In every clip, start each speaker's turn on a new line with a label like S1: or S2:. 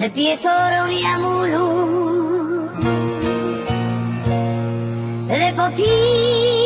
S1: de pietorul iamului, le popine.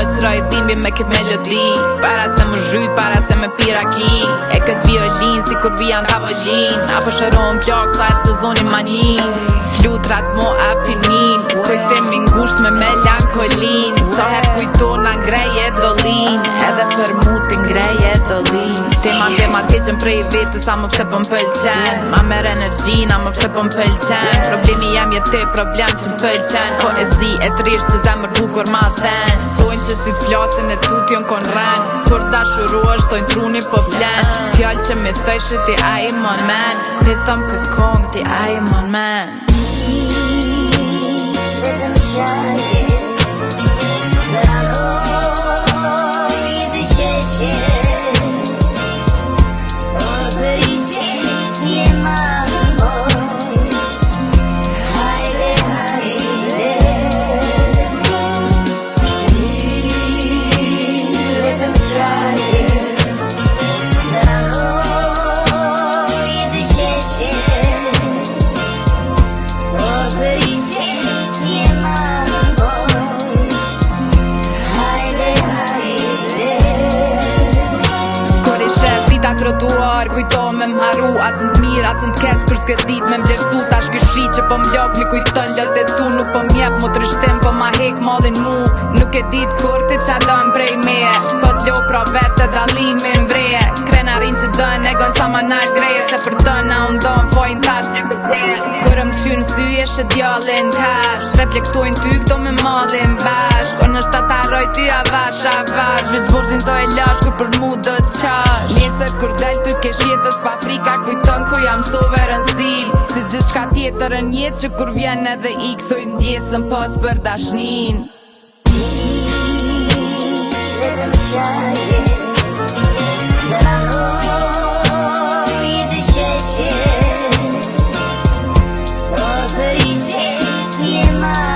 S2: qoj së roj dhimbje me këtë melodi Para se më zhyt, para se me pira ki E këtë violin, si kur vijan të avolin A për shërojnë pjok, sajrë që manin Flutrat mo apinin Kojtë e mingusht me melankolin Sa so herë kujto në ngrej e dolin Edhe për mu të dhinë Se ma të ma të qenë prej vetë a më pëse pëm po pëlqen Ma merë energi Na më pëse pëm po pëlqen Problemi jam jetë të problem që më pëlqen Po e zi e të rrishë që zemë rëbu ma dhenë Sojnë që si të flasën e tu t'jon kon rrenë Kur ta shurua është tojnë truni po flenë Fjallë që me thëjshë ti a i mon men Pithëm këtë kongë ti a i mon men Shine trotuar Kujto me mharu, asën në t'mir, asën në t'kesh Kërës këtë dit me mblerësu, tash këshri që po mblok Mi kujton në e tu, nuk po mjep, mu të rështem Po ma hek mallin mu, nuk e dit kur po të qa dojnë prej me Po t'lo pra vetë të dalim e Krenarin që dojnë, e gonë sa ma nalë grej Se për dojnë, a unë dojnë, fojnë ta vjesh e djallin t'hash Reflektojnë ty këto me madhin bashk Kër në shtatë arroj ty a vash a vash Vëzë burzin do e lash kër për mu do t'qash Njesë kër del ty kesh jetës pa frika Kujton ku jam sover në Si gjithë shka tjetër e njetë që kur vjen edhe i Këthoj ndjesën ndjesën pas për dashnin
S1: in my